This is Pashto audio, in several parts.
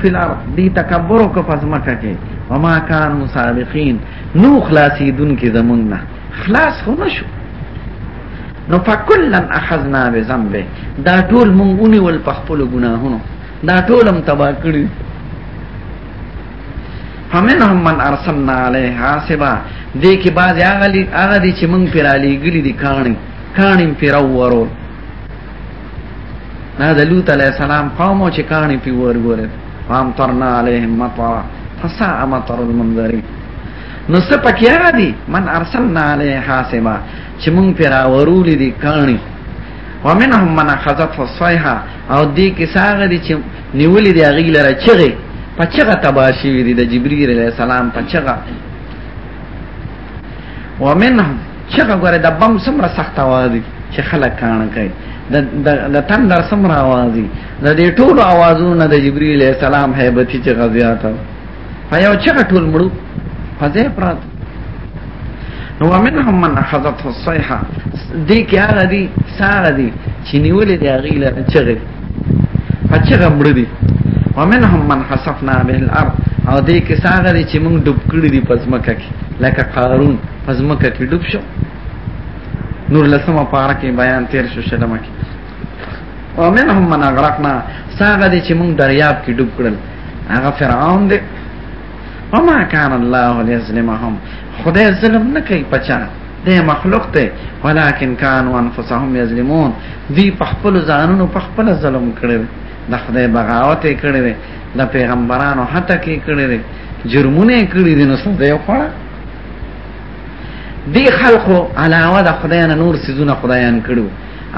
فی الارض دی تکبرو که پزمکا کې وما کانو سابقین نو خلاسی دون که زموننا خلاص خو نشو نو فکلن اخذنا بزنبه دا ټول مونگونی والپخپلو گناهونو دا ټولم تبا کړی فمنهم من ارسلنا علیه حاسبا دی که بازی آغا دی چه منگ پیرالی گلی دی کانی کانی پیرورو نا دلوت علیہ السلام قومو چه کانی پیور گورد فامطرنا عليهم مطرا فساء مطر المنذرين نو څه پکې هغه دي من ارسلنا عليه حاسبا چې مونږ پیرا ورولې دي کانی ومنهم من اخذت الصيحه او دې کې ساغه دي چې نیولې دي هغه لره چغه پچغه تباشي دي د جبريل عليه السلام پچغه ومنهم چغه غره د بم سمره سخته وادي چې خلک کان کوي د د تندر سمر اوازي د دې ټول اوازونه د جبريل السلام هيبتي چې غزيات فیو چې ټول مړو فزه پرات نو ومنهم من اخذته الصيحه دې کې هغه دي ساره دي چې نیولې دي هغه له چغې فچغه مړ دي ومنهم من حسفنا به الارض او دې کې ساره دي چې موږ ډوب کړی دي پزمکه کې لکه قارون پزمکه کې ډوب شو نور لسمه پاره کې بیان تیر شو شلمه کې او منهم من اغرقنا ساغه دي چې موږ دریاب کې ډوب کړل هغه فرعون دی وما كان الله ليظلمهم خدای ظلم نه کوي پچا د مخلوق ته ولكن كانوا انفسهم يظلمون دی په خپل ځانونو په خپل ظلم کړل د خدای بغاوت کړی د پیغمبرانو هټه کې کړی جرمونه کړی دي نو څه دی خو دی خلقو علاوه د خدایانو نور سيزونه خدایان کړو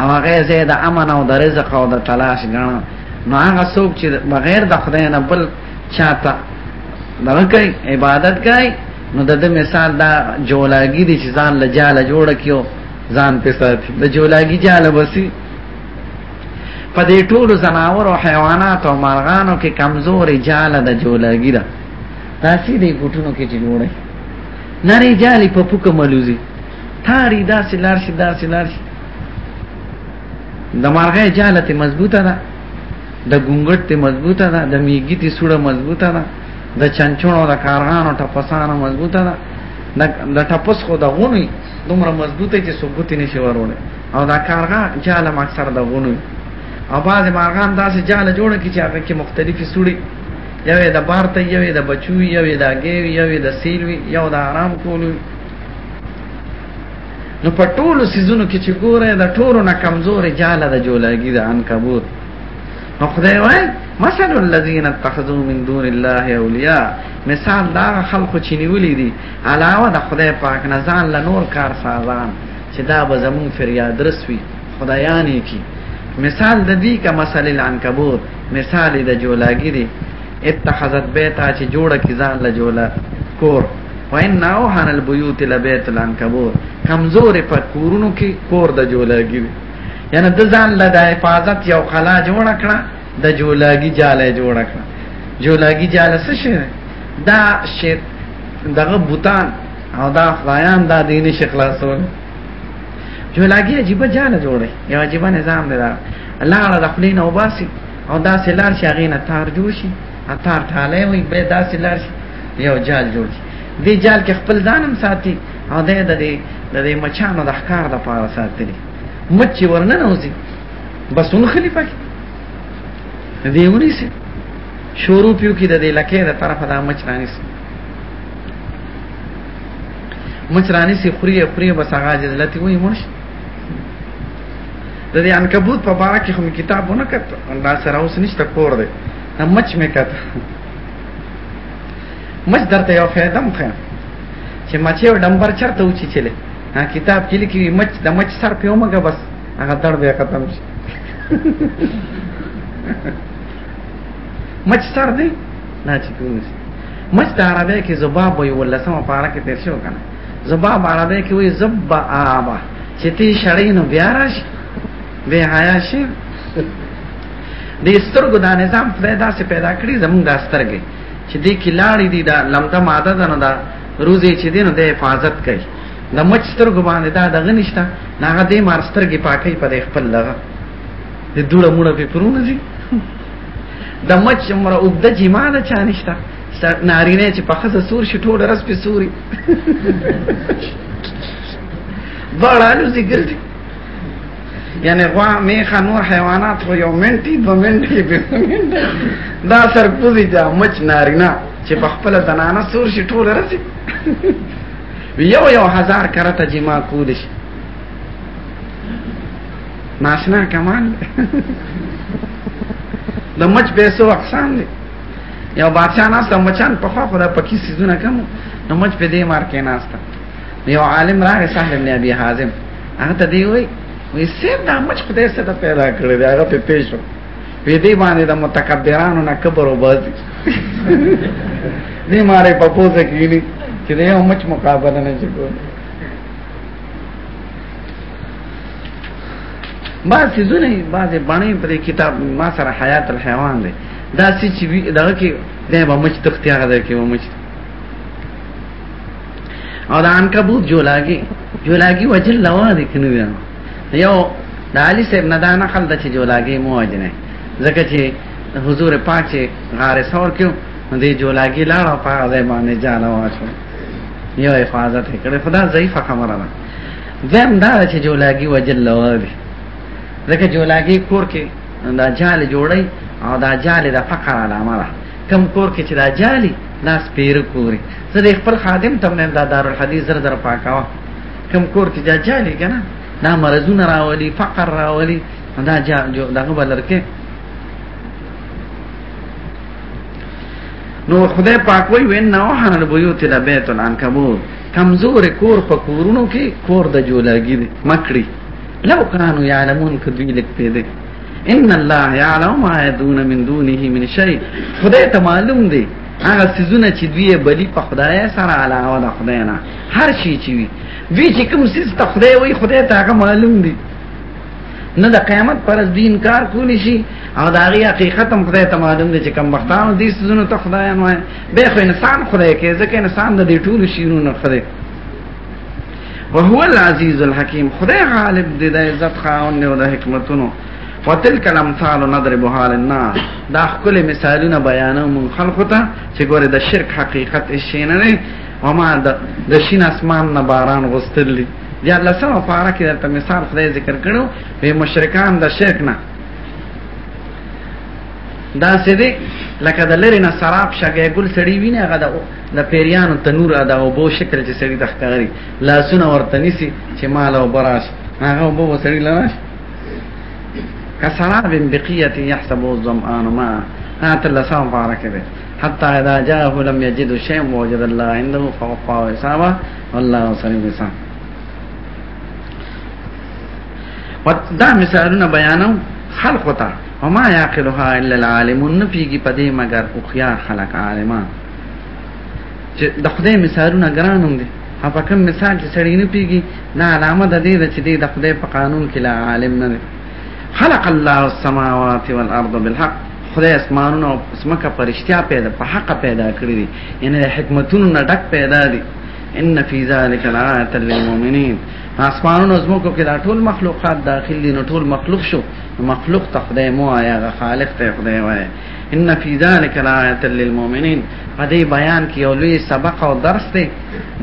او هغه زید امن او د رزق او د تلاش غاڼه نو هغه څوک چې بغیر د خدایانو بل چاته دغه کوي عبادت کوي نو د دې مثال دا جولاګي دي چې ځان لجاله جوړ کیو ځان په ساتي د جولاګي جاله وسی په دې ټولو زناور او حیوانات او مرغانو کې کمزوري جاله د جولاګي ده تاسو دې ګټونو کې جوړه نری جالی په پوکه ملوزي تاری داسې لار شي داسې لار شي د مارغې جالته مضبوطه ده د ګنګټ ته مضبوطه ده د میګی ته سوره مضبوطه ده د چنچونو د کارغانو ټپسانو مضبوطه ده د ټپس خو د غونی دومره مضبوطه چې ثبوت نشي ورونه او دا کارغا جاله اکثر د غونی او بعض مارغان داسې جاله جوړه کی چې هغه کې مختلفي سوري یوې د بار ته یوې د بچو یوې د اګې یوې د سیلوي یو د آرام کولو نو په ټولو سيزونو کې چې ګوره د ټولو نه کمزورې جاله د جولاګي د عنکبوت نو خدای وای مثل الذين اتخذوا من دون الله اولیاء مثال دا خلکو چې نیولې دي علاوه د خدای پاک نه ځان له نور کار سازان چې دا به زمون فریاد رسوي خدایانه کی مثال د دې کا مثل العنکبوت مثال د جولاګي دی اتخذت بیتا چې جوړه کی ځان له جوړه کور وان نو حن البيوت لبيت العنكبوت کمزور په کورونو کې کور د جوړاګي یعنی د ځان له د حفاظت یو خلا جوړ کړه د جوړاګي جاله جوړ کړه جوړاګي جاله څه شي دا شی دغه بوتان او دا خدایان دا دیني شخلاصون جوړاګي عجیب جاله جوړه یو عجیب نظام دی دا الله تعالی د خپلین او باسي او دا سلار شاغینه تار جوړ شي اثر ټاله وي به داسې لار یو جال جوړ شي دی جال کې خپل ځانم ساتي او د دې د دې مچانو د ښکار د پاره ساتلی مچ ورننه اوسي بس اون خلیفہ کې دی ونی سي شروع پیو کې د دې لکه د طرفه د مچ رانی سي مچ رانی سي خوري خوري بس هغه جزلتي وي مرش د دې عنکبوت په باره کې هم کتابونه کړ دا سره اوس نشته کور دی مچ مې کړ مچ درته یو فیدم خه چې مچې او ډمبر چرته وچی چله ها کتاب کې لیکي مچ د مچ سر په اومګه بس هغه دړ بیا ختم شي مچ سر دی نه چې کوم مچ د عربی کې زباب وي ولسمه پاره کې تیر شو کنه زباب عربی کې وي زبا آبا چې تی شړې نو بیا راشي به حیا شي دې سترګو دا نظام خدای داسې پیدا کړی زمونږ د سترګې چې دې کې لاړې دي دا لمده ماده ده نه دا روزي چې دینو د حفاظت کوي د مچ سترګو باندې دا دغه نشته هغه دې مار سترګې پاکي په خپل لغه د دوړه موړه په پرونه دي د مچ مر او د جما نه چا نشته نارینه چې په خزه سور شي ټوله رس په سوري بڑا لوزي ګرځي یعنی غوا میخه نور حیوانات خو یو منټي دو منټي دا سر پوزي دا مچ نارینا چې په خپل زنانه سور شي ټول رسي یو یو هزار کرته جما کودش ناشنا کمال د مچ پیسو اقسام دي یو بادشاہ ناست مچان په خوا خدا پکی سیزونه کم نو مچ په دې مار کې ناست یو عالم راغی سهل ابن ابي حازم هغه ته دی وای وی سیم دا مچ خدای څه د پیدا کړی دی هغه په پېښو وی دی باندې د متکبرانو نه کبر وباسي دی ماره په پوزه کې نه چې دا یو مچ مقابله نه شي ما سيزونه بعضې باندې پر کتاب ما سره حیات الحيوان دی دا چې دغه کې دا به مچ تختیا غږ کې مچ او دا عنکبوت جو لاګي جو لاګي وجل لوا دي کنه یو د علي صاحب نه دا نقل د چې جولاګي موجنه ځکه چې حضور پاک چې غار ثور کیو دې جولاګي لاړه په هغه باندې جانا واچو یو حفاظت کړه خدا ضعیفه خبره ده زم دا چې جولاګي وجل لوابي ځکه جولاګي کور کې دا جال جوړي او دا جال د فقر علامه ده کم کور کې چې دا جالي ناس پیر کوري زه خپل خادم تم نه دا دارالحدیث زر در پاکاو کم کور کې دا جالي کنه دا مرزونه راولي فقر راولي دا جا دغه بلرکه نو خدای پاک وی وین نو حن البیوت لبیت العنکبوت کمزور کور په کورونو کې کور د جولاګی دی مکړی لو کانو یعلمون کدی لیک پیدا ان الله یعلم ما یدون من دونه من شیء خدای ته معلوم دی هغه سيزونه چې دوی بلی په خدای سره علاوه د خدای نه هر شي چې وي وی چې کوم سيز ته خدای وي خدای ته هغه معلوم دي نه د قیامت پر از دین کار کولی شي او دا غي حقیقت هم خدای ته معلوم دي چې کوم وختانو دي سيزونه ته خدای نه وي به خو انسان خدای کې ځکه انسان د دې ټول شیونو نه خدای وهو العزيز الحكيم خدای غالب دی د عزت خاون او د حکمتونو وتلک الامثال نضربها للناس دا خپل مثالونه بیانو مون خلقو ته چې ګوره د شرک حقیقت شینه نه او ما د شین اسمان نه باران غستلی یا الله سم فاره کې درته مثال خدای ذکر کړو به مشرکان د شرک نه دا سړي لکه د لری نه سراب شګه ګل سړي ویني هغه د د پیریانو تنور ادا او بو شکل چې سړي د ښکاری لاسونه ورته نسی چې مال او براش هغه بو سړي لراش كسراب بقية يحسبه الظمآن ماء آت اللسان فاركده حتى إذا جاءه لم يجد شيء وجد الله عنده فوفاه حسابه والله سريع الحساب ودا مثالونه بیانو خلق وتا وما يعقلها الا العالمون فيږي پدې مگر او خيار خلق عالمان چې د خدای مثالونه ګرانوم دي هغه کوم مثال چې سړی نه پیږي نه علامه د دې چې د خدای په قانون کې لا عالم نه دی خلق الله السماوات والارض بالحق خدای اسمانونو اسمکه پرشتیا پیدا په حق پیدا کړی دي یعنی حکمتونو نه ډک پیدا دي ان فی ذلک الایات للمؤمنین اسمانونو زموکو کې دا ټول مخلوقات داخل دي نو ټول مخلوق شو مخلوق ته خدای مو آیا غ خالق ته خدای وای ان فی ذلک الایات للمؤمنین په دې بیان کې یو لوی سبق او درس دی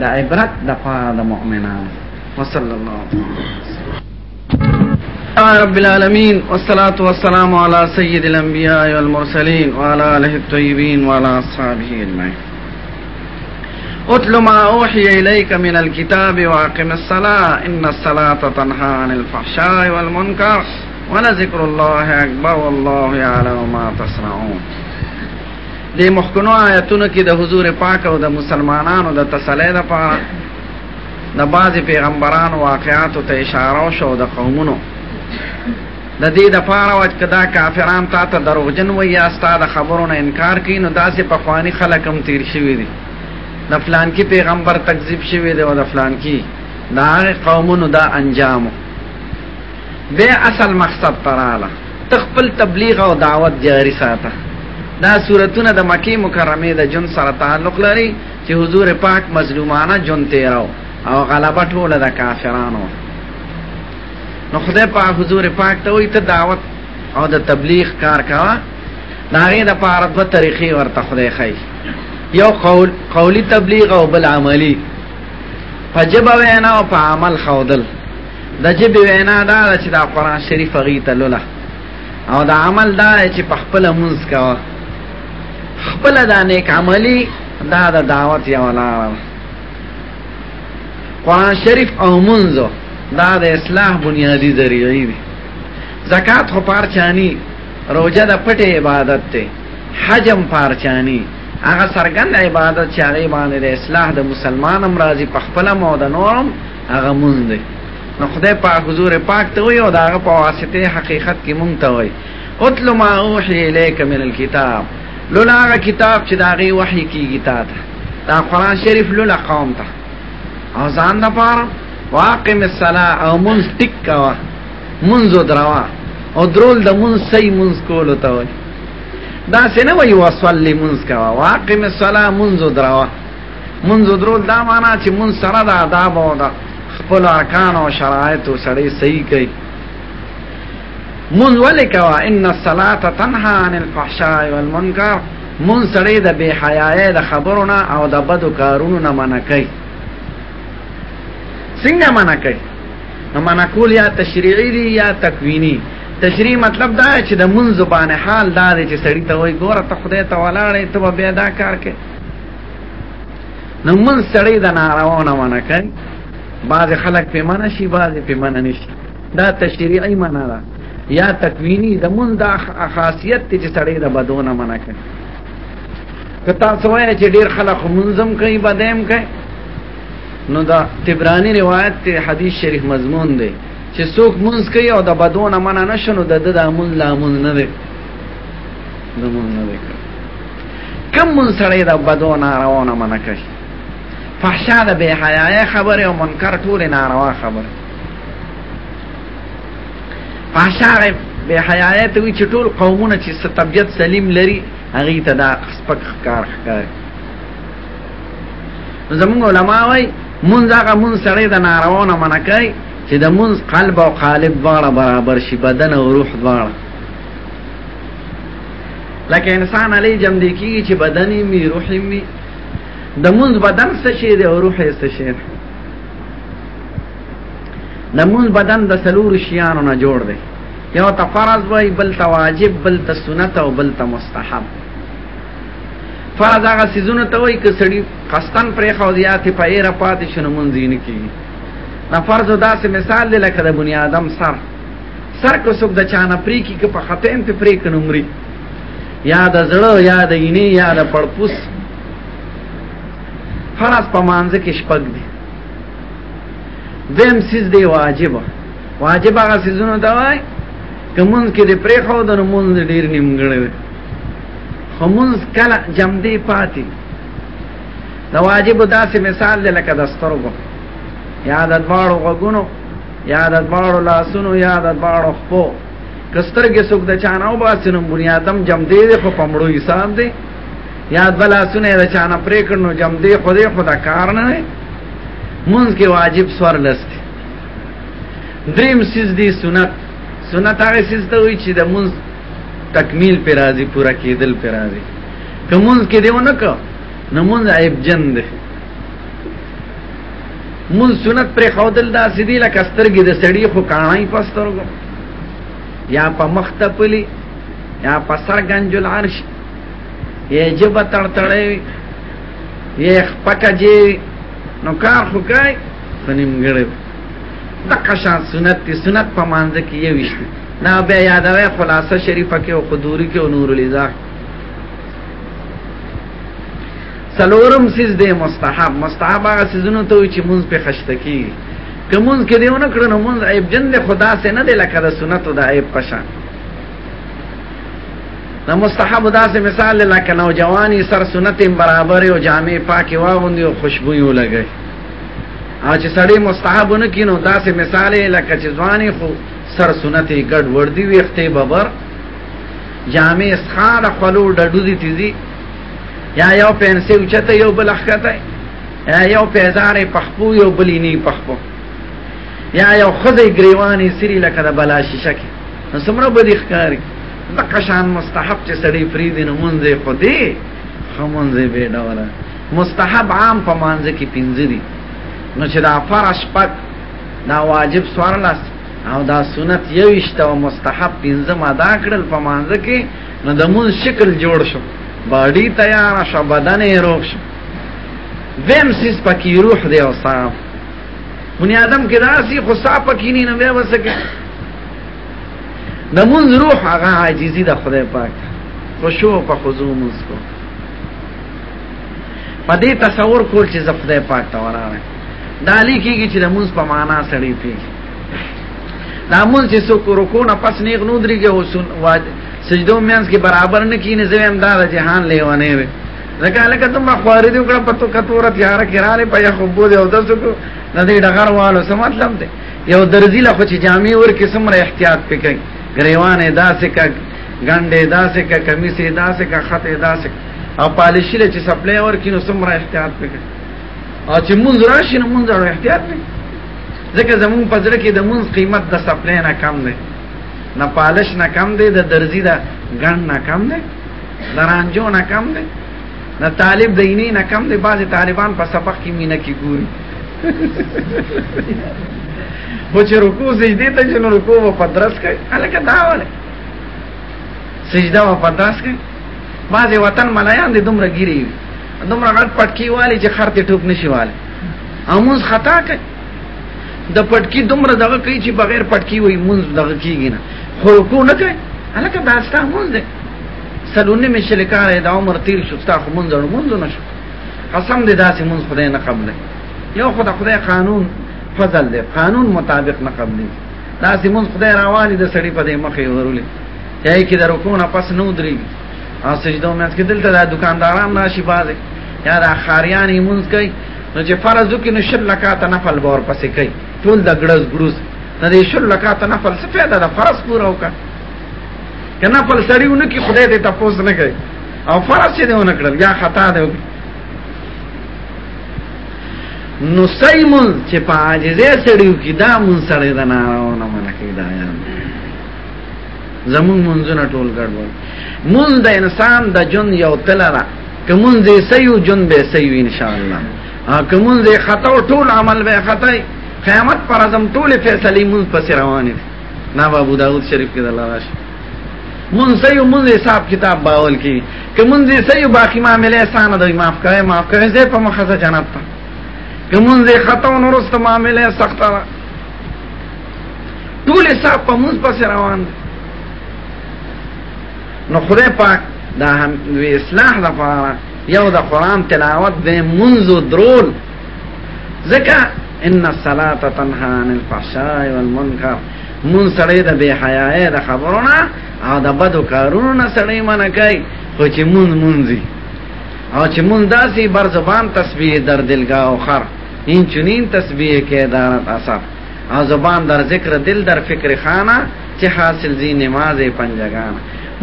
د عبرت د پاره د مؤمنانو وصلی الله آه رب العالمين والصلاة والسلام على سيد الأنبياء والمرسلين وعلى آله الطيبين وعلى أصحابه أجمعين اتل ما أوحي إليك من الكتاب وأقم الصلاة إن الصلاة تنهى عن الفحشاء والمنكر ولذكر الله أكبر والله يعلم ما تصنعون دي مخکنو آیتونو کې د حضور پاک وده د وده د تسلی لپاره د بعضې پیغمبرانو واقعاتو ته ده شو قومونو د دې د پاره واج کدا کافران تا ته دروغجن وي یا ستاد خبرونه انکار کوي نو داسې په خواني خلک هم تیر شوی دي د فلان کې پیغمبر تکذیب شوی دی او د فلان کې دا قومونو دا انجامو به اصل مقصد پراله تخپل تبلیغ او دعوت جاری ساته دا صورتونه د مکی مکرمه د جن سره تعلق لري چې حضور پاک مظلومانه جون تیرو او غلبه ټوله د کافرانو نو خدای په حضور پاک ته وي ته دعوت او د تبلیغ کار کاوه داغه د پاره په طریقې ورته خدای خی یو قول قولی تبلیغ او بل عملی په جبه وینا او په عمل خودل د جبه وینا دا چې د قران شریف غیته لوله او د عمل دا چې په خپل مونږ کا خپل د نیک عملی دا د دعوت یو لاره قران شریف او مونږ دا د اصلاح بنیادی ذریعی دی زکات خو پارچانی روجه د پټه عبادت ته حجم پارچانی هغه سرګند عبادت چې هغه باندې د اصلاح د مسلمان هم راضي په خپل مو د نورم هغه مونږ دی نو خدای پاک حضور پاک ته وي او دا هغه په واسطه حقیقت کې مونږ ته وي اتل ما اوحي الیک من الكتاب لولا هغه کتاب چې دا غي وحي کیږي تا ته دا قران شریف لولا قوم ته او ځان د پاره واقم الصلاه او منز ټک کوا منز دروا او درول د منز صحیح منز کول ته وای دا څنګه وای وصلی منز کوا واقم الصلاه منز دروا منز درول دا معنا چې منز سره د آداب او د خپل ارکان او شرایط سره صحیح کوي منز ولکوا ان الصلاه تنها عن الفحشاء والمنکر منز سره د بے حیاي د خبرونه او د بدو کارونو نه منع کوي څنګه معنا کوي نو معنا کول یا تشریعي دی یا تکوینی تشریع مطلب دا چې د مون زبان حال دا دی چې سړی ته وای ګوره ته خدای ته ولاړې ته به دا کار کې نو مون سړی د ناروا نه معنا کوي بعض خلک په معنا شي بعض په معنا نشي دا تشریعي معنا ده یا تکوینی د مون دا خاصیت چې سړی د بدونه معنا کوي که تاسو وایئ چې ډیر خلک منظم کوي بدیم کوي نو دا تبرانی روایت ته حدیث شریف مضمون دی چې څوک مونږ کوي او د بدون منه نشنو د د امون لا مون نه دی د مون نه دی کم مون سره د بدون روانه منه کوي فحشا د به حیا خبره او منکر ټول ناروا خبره فحشا به حیا ته وی چې ټول قومونه چې ستبیت سلیم لري هغه ته دا سپک کار ښکار نو زمونږ علما وایي مونږ هغه مونږ سره د ناروونه منکای چې د مونږ قلب او قالب دواړه برابر شي بدن او روح دواړه لکه انسان علی جمع دی کی چې بدن می روح می د مونږ بدن څه شي دی او روح یې څه شي د مونږ بدن د سلور شیانو نه جوړ دی یو ته فرض وای بل ته واجب بل ته سنت او بل ته مستحب فرض هغه سيزونه ته وای ک سړی قستان پرې خو زیاتې پېره پاتې شنو مونږ نه کی نه فرض داسې مثال دی لکه د بنی آدم سر سر کو سب د چانه پرې کی ک په خطین ته پرې ک نمرې یا د زړه یا د اینې یا د پړپوس فرض په مانځ کې شپږ دی دیم سیز دی واجب واجب هغه سيزونه ته وای کومن کې دې پرې خو د مونږ ډیر نیمګړی همونز کلا جمدی پاتی دا واجب داسې مثال دی لکه دسترګو یا د دواړو غوګونو یا د دواړو لاسونو یا د دواړو خپو کسترګې څوک د چانو باسنو بنیادم جمدی دی خو پمړو حساب دی یا د لاسونه د چانه پرې کړنو جمدی خو دې خدا کار نه دی مونږ کې واجب سور لست دریم سیز دی سنت سنت هغه سیز ته وی چې د مونږ تکمیل پر راضی پورا کیدل پر راضی کومز کې دیو نه کو نمونز عیب جن ده مون سنت پر خودل دا سیدی لکه سترګې د سړی خو کانای پسترګو یا په مختپلی یا په سر گنجل عرش یې جب تړتړې یې خپکه نو کار خو کای پنیم ګړې تکه شان سنت سنت په مانځ کې یې وشته نه به یادوي خلاصه شریفه کې او قدوري کې او نور الیزاح سلورم سیز دی مستحب مستحب هغه سیزونو ته چې مونږ په خشتکی کومون کې دیونه کړو نو مونږ عیب جن له خدا سره نه دی لکه د سنتو د عیب پشان نو مستحب داسې مثال لکه نوجوانی سر سنت برابر او جامع پاکي واغوندي او خوشبو یو لګي او چې سړی مستحبونه کینو داسې مثال لکه چې ځواني خو سر سنتي ګډ وردی ویخته ببر جامع خار خلو ډډو دي تیزي یا یو پنسه اوچته یو بل اخته یا یو پیزارې پخپو یو بلینی پخپو یا یو خزه گریوانی سری لکه د بلا شیشه کې نو څومره بدی ښکاری دقشان مستحب چې سړی فریدي نو مونږه خودي خمونځه به ډوره مستحب عام په مانځ کې پنځري نو چې دا فرش پک دا واجب سوار لاس او دا سنت یوشت او مستحب پنځم ادا کړل په مانځ کې نو د مون شکل جوړ شو باډي تیار شو بدن یې روغ شو ویم سیس پکې روح دی او صاف بنی آدم کې راسي خو صاف پکې نه نو وسکه د مون روح هغه عاجزي د خدای پاک خشوع په خضوع مونږ کو په دې تصور کول چې زفده پاک تا وراره دا لیکيږي چې د مونږ په معنا سړی پیږي دامون چې سو رکو نه پس نیغ نو درېږي او سن سجدو میانس کې برابر نه کینې زو هم دا جهان لیوانه وي لکه لکه تم خوارې دی کړه پتو کتوره تیار کړه په یو خوبو دی او د سکو نه دې ډګر والو څه مطلب دی یو درځي لا خو چې جامع ور قسمه احتیاط پکې غریوانه داسې کا ګنده داسې کا کمیسه داسې کا خطه داسې او پالیشیله چې سپلای ور کینو سمره احتیاط پکې او چې مونږ راشي نو مونږ احتیاط پکې ځکه زمون په ځړه کې د مونږ قیمت د سپلې نه کم دی نه پالش نه کم دی د درزي د ګڼ نه کم دی د رانجو نه کم دی نه طالب د اینې نه کم دی بعض طالبان په سبق کې مینه کې ګوري خو چې رکوع سجدي ته چې نو رکوع په درس کوي هلکه دا وله سجده په درس کوي بعضې وطن ملایان دي دومره ګیری دومره غټ پټکی والی چې خرته ټوب نشي والی اموز خطا کوي د پټکی دومره دغه کوي چې بغیر پټکی وي مونږ دغه کیږي نه خو کو نه کوي الکه دا ستا مونږ دی سلونه می شلکار دا عمر تیر شو ستا خو مونږ نه مونږ نه شو قسم دې داسې مونږ خدای نه قبول یو خدای خدای قانون فضل دی قانون مطابق نه قبول داسې مونږ خدای راوالي د سړی په دې مخې ورولې یای کې درکو نه پس نو درې سجدو مې اس کې دلته د دکاندارانو ناشي بازه یا د خاریان مونږ کوي نو چې فرض وکړي نو شل لکاته نفل باور پسې کوي ټول د ګړز ګړوز نه دې شل لکات نه فلسفه ده د فرض پوره وکړه کنه فلسړیونه کې خدای دې تاسو نه کوي او فرض دې ونه کړل یا خطا ده نو سیمون چې په عاجزه سړیو کې دا مون سړی دا نه نه منکې دا زمون مونږ نه ټول ګډوډ مون د انسان د جون یو تلره کومون دې سيو جون به سيو ان شاء الله کومون دې خطا ټول عمل به خطای قیامت پر ازم ټول فیصله مون پس روانه نا ابو داود شریف کې الله راشي مون سيو مون حساب کتاب باول کې که مون سيو باقي معاملې سانه د معاف کوي معاف کوي زه په مخه جنت ته که مون زه خطا نورست معاملې سخته ټول حساب په مون پس روان نو خدای پاک دا هم وی اصلاح لپاره یو د قران تلاوت د منذ درول ځکه ان الصلاه تنها عن الفحشاء والمنکر مون سړی د بے حیاي د خبرونه او د بدو کارونو سړی منه کوي خو چې مون مونځي او چې مون داسي بر زبان تسبیح در دلګه او خر این چنین تسبیح کې ادارت اثر او زبان در ذکر دل در فکر خانه چې حاصل زی نماز پنجگان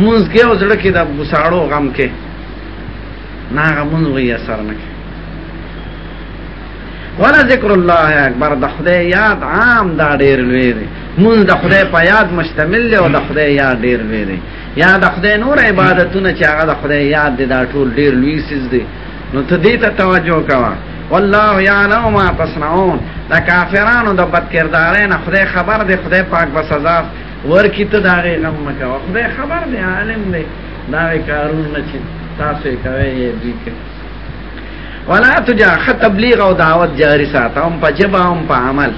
مونږ کې او زړه کې د بوساړو غم کې ناغه مونږ یې اثر نه کوي ولا ذکر الله اکبر د خدای یاد عام دا ډیر لوی دی مون د خدای په یاد مشتمل دی او د خدای یاد ډیر لوی دی یا د خدای نور عبادتونه چې هغه د خدای یاد دی دا ټول ډیر لوی سیز دی نو ته دې ته توجه کوه والله یعلم ما تصنعون د کافرانو د بد کردارین خدای خبر دی خدای پاک به سزا ورکی ته دا غي غم مکه خدای خبر دی عالم دی دا کارونه چې تاسو کوي دې ولا تجا خط تبلیغ او دعوت جاری ساته هم په جبا هم په عمل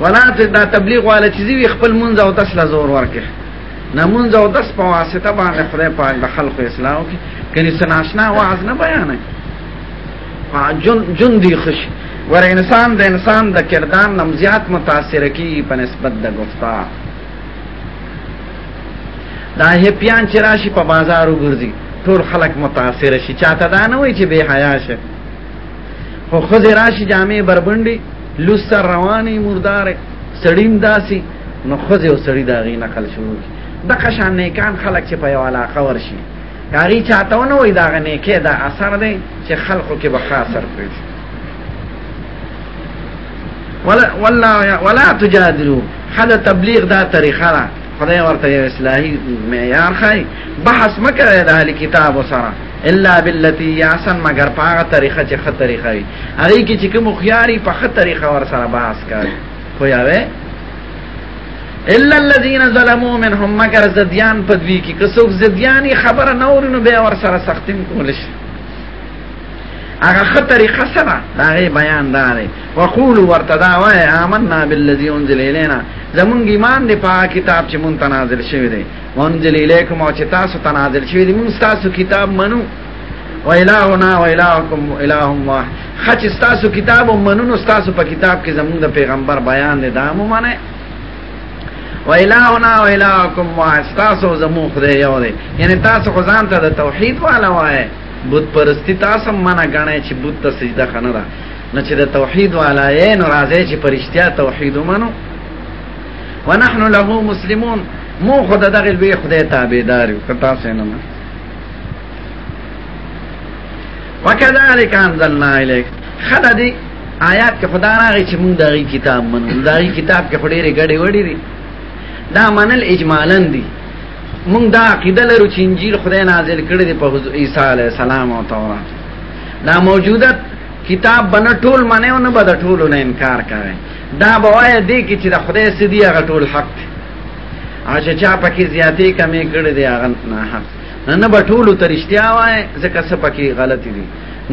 ولا تجا تبلیغ ولا چیزی خپل منځ او تسلا زور ورکه نمونځ او داس په واسطه باندې خدای پاک د خلق اسلام کې کني سناشنا واعظ نه بیانې جون جون دی خوش ور انسان د انسان د کردان نم زیات متاثر کی په نسبت د گفتا دا هپیان چراشی په بازار وګرځي ټول خلق متاثر شي چاته دا نه وای چې به حیا شه خو خزه راشي جامع بربندي لوسر رواني مردار سړیم داسي نو خزه او سړی دا غي نقل شروع د قشان نیکان خلق چې په یو علاقه ورشي کاری چاته ونه وای دا غنه کې دا اثر دی چې خلقو کې به خاصر پېږي ولا ولا ولا تجادلوا هذا تبلیغ دا طریقه خدای ورته یو اصلاحي معیار خای بحث مکه د اهل کتاب سره الا بالتي یاسن مگر پاغه طریقه چې خه طریقه وي هغه کې چې کوم خياري په خه طریقه ور سره بحث کوي خو یاوه الا الذين ظلموا منهم مگر زديان پدوي کې که څوک زدياني خبره نه ورنو به ور سره سختیم کول شي هغه خه طریقه سره دا بیان داري وقولوا ورتدا وای آمنا بالذي انزل الينا زمونږ ایمان دی په کتاب چې مون تنازل شوی دی انزل الیکم او چې تاسو تنازل شوی دی مون تاسو کتاب منو و الهنا و الهکم الهم واحد خچ تاسو کتاب منو تاسو په کتاب کې زمونږ د پیغمبر بیان دی دا مو معنی و الهنا و الهکم واحد تاسو زموږ خدای یو دی یعنی تاسو خدان ته د توحید والا وای بت پرستی تاسو منه غنای چې بت ته سجده خنه ده نو چې د توحید والای نو راځي چې پرشتیا توحید ومنو ونحن له مسلمون مو خدای دغه لوی خدای تابعدار یو تاسو نه وکذالک انزلنا الیک خدای آیات کې خدای راغی چې موږ دغه کتاب منو دغه کتاب کې خډيري غړي وړي دي دا منل اجمالاً دي مونږ دا عقیده لرو چې انجیل خدای نازل کړی دی په عیسی علی السلام او تورات دا موجوده کتاب بنه ټول منه نه بد ټول نه انکار کوي دا بوای دی چې د خدای سدي هغه ټول حق دی اجه چا پکې زیاتې کمی کړی دی هغه نه حق نه نه بټولو ته رښتیا وای ځکه څه پکې غلطی دی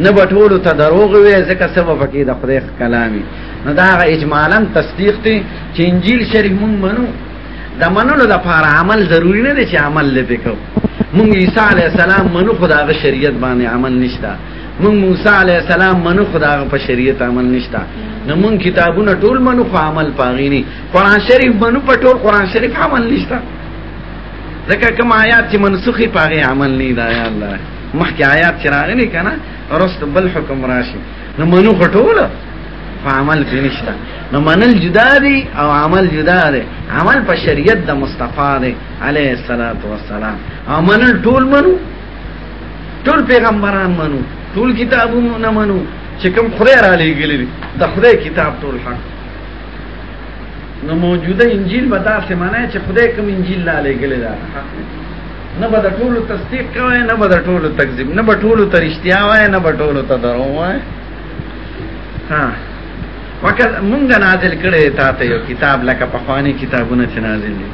نه بټولو ته دروغ وای ځکه څه پکې د خدای کلامي نو دا هغه اجمالاً تصدیق دی چې انجیل شریف مونږ منو د منلو لپاره عمل ضروری نه دی چې عمل لته کو مونږ عیسی علی السلام منو خدای شریعت باندې عمل نشتا مونږ موسی علی السلام منو خدای په شریعت عمل نشتا نو مونږ کتابونه ټول منو خو عمل پاغینی قران شریف منو په ټول قران شریف عمل نشتا ځکه کوم آیات چې منسوخي پاغي عمل نه دی الله مخکې آیات چې راغلي کنه ورست بل حکم راشي نو منو خټوله په عمل کې نشته نو منل جدا دي او عمل جدا دي عمل په شریعت د مصطفی دی عليه الصلاه والسلام او منل ټول منو ټول پیغمبران منو ټول کتابونه منو چې کوم خدای را لېګلې د خدای کتاب ټول حق نو موجوده انجیل به تاسو معنی چې خدای کوم انجیل را لېګلې دا حق نه به د ټولو تصدیق کوي نه به د ټولو تکذیب نه به ټولو ترشتیا وای نه به ټولو تدرو وای ها وکد مونږ نازل کړي تا ته یو کتاب لکه په خواني کتابونه چې نازل دي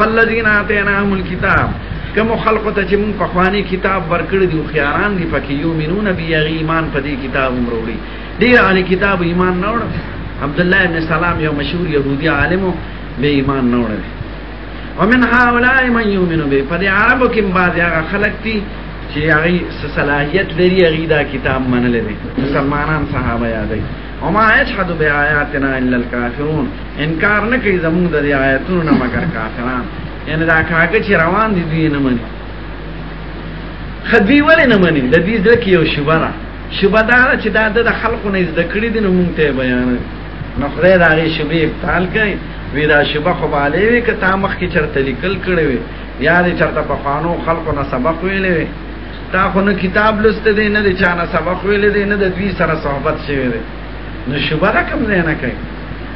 فلذین اتیناهم الكتاب کوم خلق ته چې مونږ په خواني کتاب ورکړي دي خياران دي پکې یومنون بیا ایمان په دې کتاب وروړي ډیر علی کتاب ایمان نه وړ عبد الله ابن سلام یو مشهور يهودي عالم به ایمان نه وړ ومن هؤلاء من يؤمن به په عربو کې بعض هغه خلق دي چې هغه صلاحيت لري هغه دا کتاب منل دي مسلمانان صحابه یادای وما يشهد بآياتنا إلا الكافرون انکار نه کوي زموږ د آیاتونو نه مگر کافران یعنی دا کاګه چې روان دي دوی نه مني خدوی ولې نه مني د دې ځکه یو شبره شبدار چې دا د خلکو نه زده کړی دي نو مونږ ته بیان نه خدای دا غي شبې ابطال کوي وی دا شبه خو باندې وی که تا مخ کې چرته لیکل کړی وي یا دې چرته په خوانو خلکو نه سبق ویلې وی تا خو نه کتاب لسته دی نه چانه سبق ویلې دی نه د دوی سره صحبت شوی دی نو شبره کم زینا کوي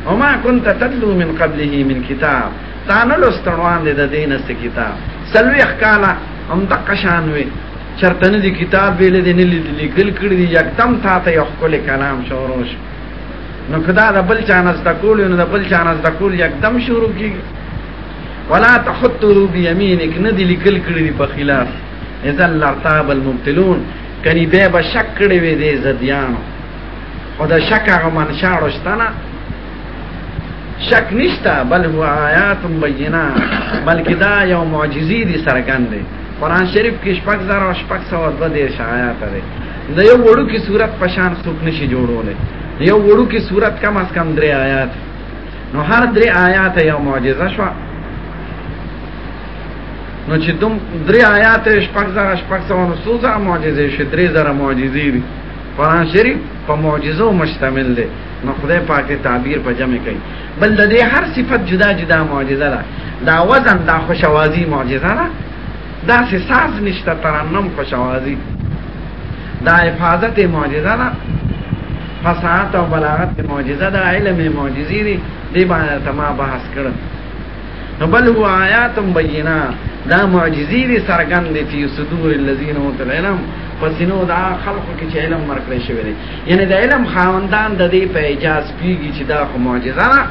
وما كنت تتلو من قبله من كتاب تا نه لستړوان دي د دین است کتاب سلوي خکاله هم د قشانوي چرته نه دي کتاب ویل دي نه لیدلې ګل کړی دي یکدم تا ته یو خپل کلام شوروش نو کدا د بل چانس د کول نو د بل چانس د کول یکدم شروع کیږي ولا تحطوا بيمينك ندي لکل کړی دي په خلاف اذا لرتاب المبتلون کني به بشک کړی وي دي زديانو او دا شک هغه منشا رښتنه شک نشتا بل هو آیات بینا بلکې دا یو معجزې دي سرګندې قرآن شریف کې شپږ زره او شپږ سوه دوه دېرش آیات دي د یو وړو کې صورت په شان څوک نشي جوړولی یو وړو کې صورت کم از کم درې آیات نو هر درې آیات یو معجزه شوه نو چې دوم درې آیات شپږ زره شپږ سوه نو څو زره معجزې شي درې زره معجزې دي قرآن شریف په معجزو مشتمل دی نو خدای پاک تعبیر په جمع کوي بل د دې هر صفت جدا جدا معجزه ده دا وزن دا خوشوازی معجزه ده دا سه ساز نشته ترنم خوشوازی دا حفاظت معجزه ده فصاحت او بلاغت معجزه ده علم معجزي دي دی باندې تما بحث کړو نو بل هو آیات بینات دا معجزي دي سرګند دي په صدور الذين اوت العلم پسینو دا خلقو کې چې علم ورکړی شوی دی یعنی د علم خاوندان د دې په اجاز پیږي چې دا خو معجزه نه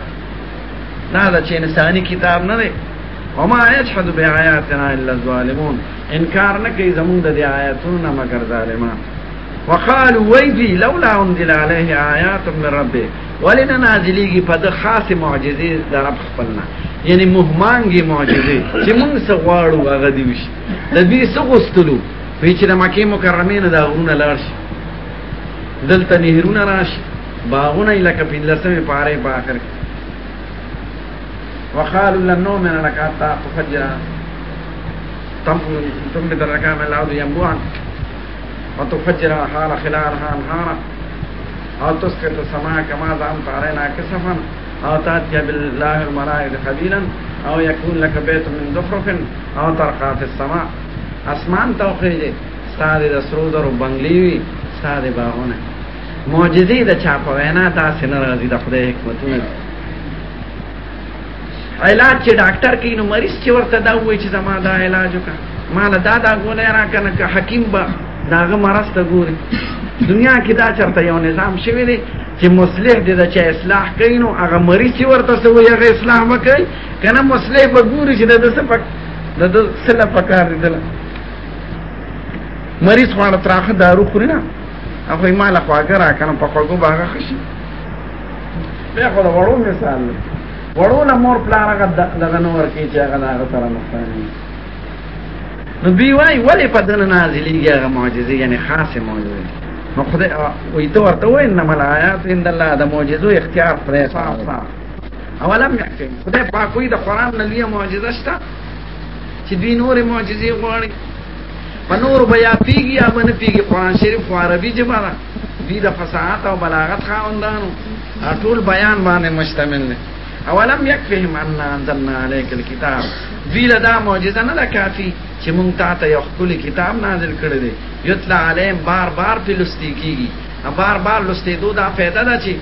نه دا چې انساني کتاب نه دی وما يجحد بآياتنا إلا الظالمون انکار نه کوي زمونږ د دې آیاتونو نه مگر ظالمان وقالوا ويدي لولا انزل عليه آيات من ربه ولنا نازليږي په د خاص معجزې د رب خپلنا یعنی مهمانګي معجزې چې موږ سغواړو هغه دی وشي د دې سغوستلو وی چې د مکه مکرمه نه دا غرونه لار شي دلته نهرونه راشي باغونه لکه په لسمه پاره په اخر وقالوا لن نؤمن لك حتى تفجر تنبت الركام الأرض ينبوعا وتفجر حال خلالها انهارا أو تسقط السماء كما زعمت علينا كسفا أو تأتي بالله الملائكة قبيلا أو يكون لك بيت من زخرف أو ترقى في السماء اسمان ته خېږي ستاره د سرو درو بنگلې وي ستاره باغونه معجزې د چا په وینا تاسو نه راځي د خدای حکمتونه علاج چې ډاکټر کوي نو مریض چې ورته دا وایي چې زما دا علاج وکړه مال دا دا غونه را کنه که حکیم به داغه مرض ته ګوري دنیا کې دا چرته یو نظام شوی دی چې مصلح دی د چا اصلاح کوي نو هغه مریض چې ورته سوی هغه اصلاح وکړي کنه مصلح به ګوري چې د څه پک د څه لپاره کار دی مریض خو تراخه دارو خوري نه هغه یې مال خواګه را کنه په خوګو باغه خشي بیا خو دا وړو مثال وړو نه مور پلان هغه دغه نور کې چې هغه هغه سره مخاني نو بي وای ولې په دنه نازلېږي هغه معجزه یعنی خاصه معجزه نو خدای وې ته ورته وای نه مل آیات ان الله د معجزو اختیار پرې صاف صاف اولم یحکم خدای پاک وې د قران نه لوی معجزه شته چې دوی نور معجزې غواړي پنور بیا پیږي یا من پیږي قران شریف خو عربي جبا ده دې د فصاحت او بلاغت خاوندانو ټول بیان باندې مشتمل نه اولم يكفهم ان انزلنا عليك الكتاب وی لدا معجزه نه ده کافی چې مونږ تا ته یو خپل کتاب نازل کړی دی یتلا علیم بار بار فلستی کیږي بار بار لسته دوه دا फायदा ده چې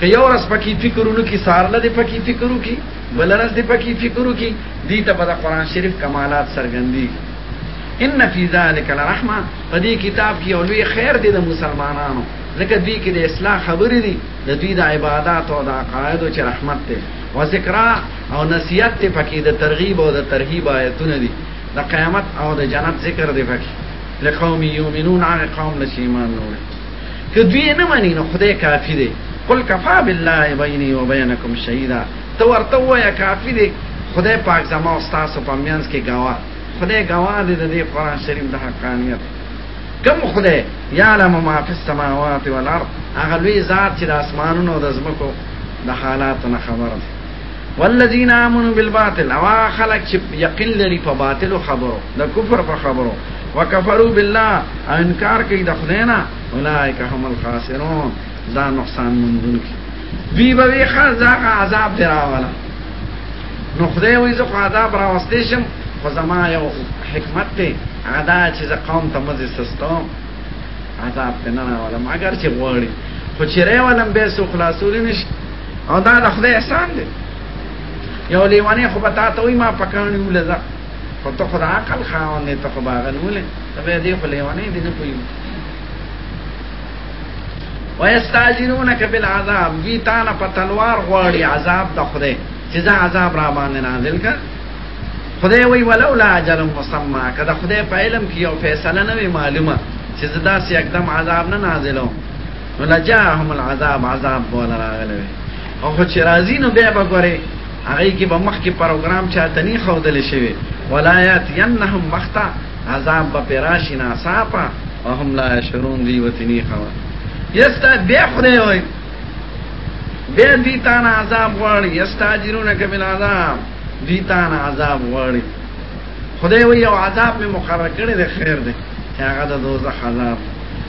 که یو رس پکې فکرونو کې سارله دی پکې فکرو کې بل رس دی پکې فکرو کې دې ته په قرآن شریف کمالات سرګندې ان فی ذلک الرحمه په دې کتاب کې اولوی خیر دی د مسلمانانو لکه دې کې د اصلاح خبرې دي د دوی د عبادت او د عقاید او چې رحمت ته او ذکر او نصیحت ته پکې د ترغیب او د ترهیب آیتونه دي د قیامت او د جنت ذکر دی پکې لقوم یؤمنون عن قوم لشیمان نور که دوی نه مانی نو خدای کافی دی قل کفا بالله بیني وبینکم شهیدا تو ورته وایا کافی دی خدای پاک زما او تاسو په میانس کې گواه خدای گواه دی د دې قران شریف د حقانیت کوم خدای یعلم ما فی السماوات والارض هغه لوی ذات چې د اسمانونو او د زمکو د حالاتو نه خبر دی والذین آمنوا بالباطل او خلق چې یقین لري په باطل او خبرو د کفر په خبرو وکفروا بالله انکار کوي د خدای نه اولئک هم الخاسرون دا نقصان مندونکي وی به خزا عذاب دراواله نو خدای وې زه عذاب راوستې شم خو زما یو حکمت دی هغه دا چې زه قوم ته مزې سستوم عذاب ته نه راولم اگر چې غواړي خو چې راولم بیا سو خلاصول نشي او دا د خدای احسان دی یو لیوانی خو به تا ته وایي ما پکاڼې ولځه خو ته خو د عقل خاوند دی ته خو به هغه نیولې ته بیا دې خو لیوانی دی نه پوهېږي ويستاجرونك بالعذاب وی تانا په تلوار غواړي عذاب د خدای چې دا عذاب را باندې نازل کړي خدای وی ولولا اجل مسمى کدا خدای په علم کې یو فیصله نه معلومه چې زدا سي اقدم عذاب نه نازلو ولجاهم العذاب عذاب ولا راغلو او خو چې راځي نو بیا به ګوري هغه کې به مخ کې پروګرام چاته نه خودل شي ولایات ينهم مختا عذاب به پراشي نه صافا وهم لا يشعرون دی وتنی خوا یستا بیا خدای وی بیا دې تا عذاب غواړي یستا جنونه کمل عذاب دوی تان عذاب وړي خدای وی او عذاب می مقرر کړی د خیر دی چې هغه د دوزخ عذاب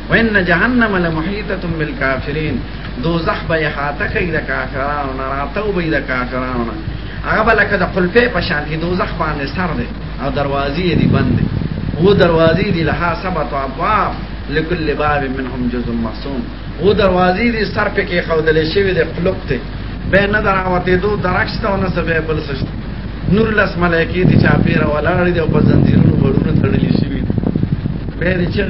وان جهنم لمحيطه بالکافرین دوزخ به احاطه کوي د کافرانو نه راتو به د کافرانو نه هغه بلکه د قلفه په شان کې دوزخ باندې سر دی او دروازې دي بند وو دروازې دي لها سبت ابواب لكل باب منهم جزء محصوم وو دروازې دي سر په کې خودلې شوی د قلوب ته به نه دراوته دو درښت او نه سبب بل سشت نور لس ملائکې دي چې اپیرا ولاړ دي او په زنجیرونو غړونه تړلې شي به دې چې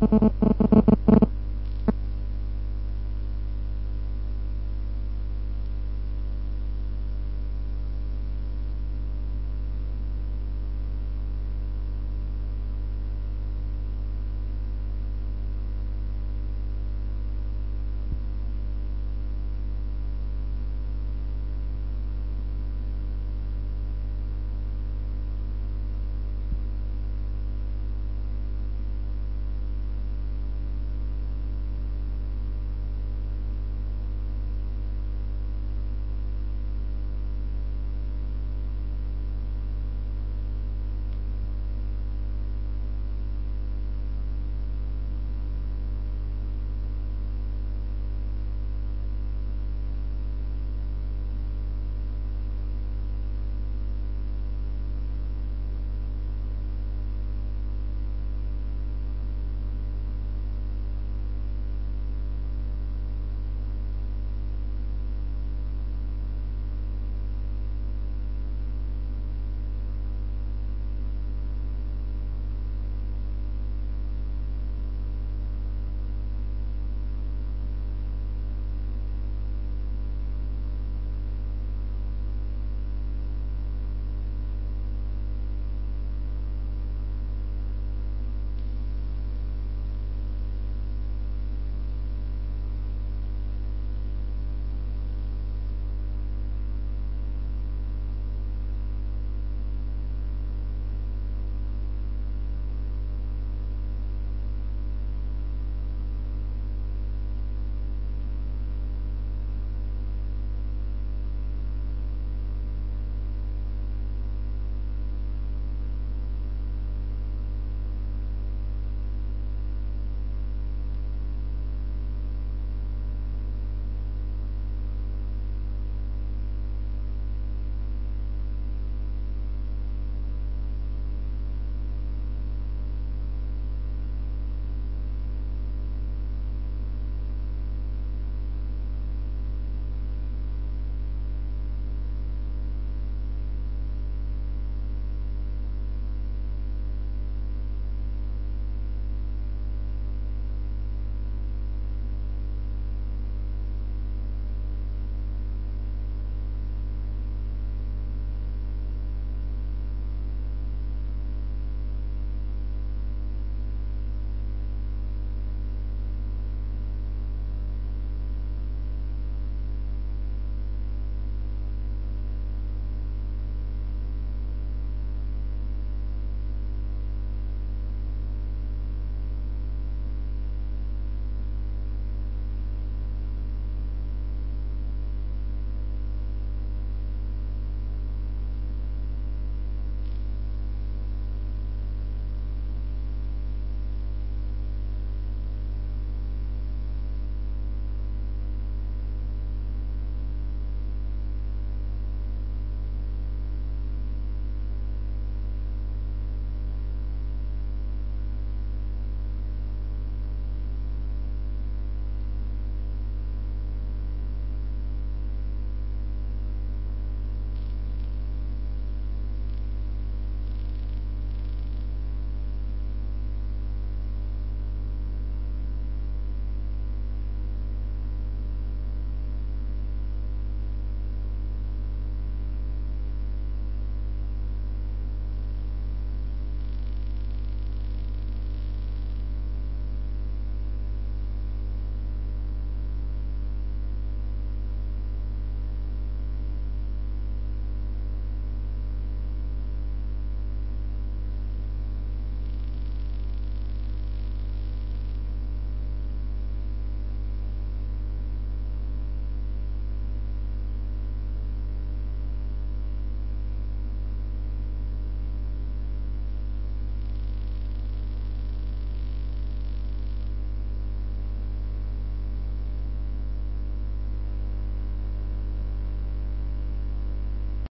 Thank you.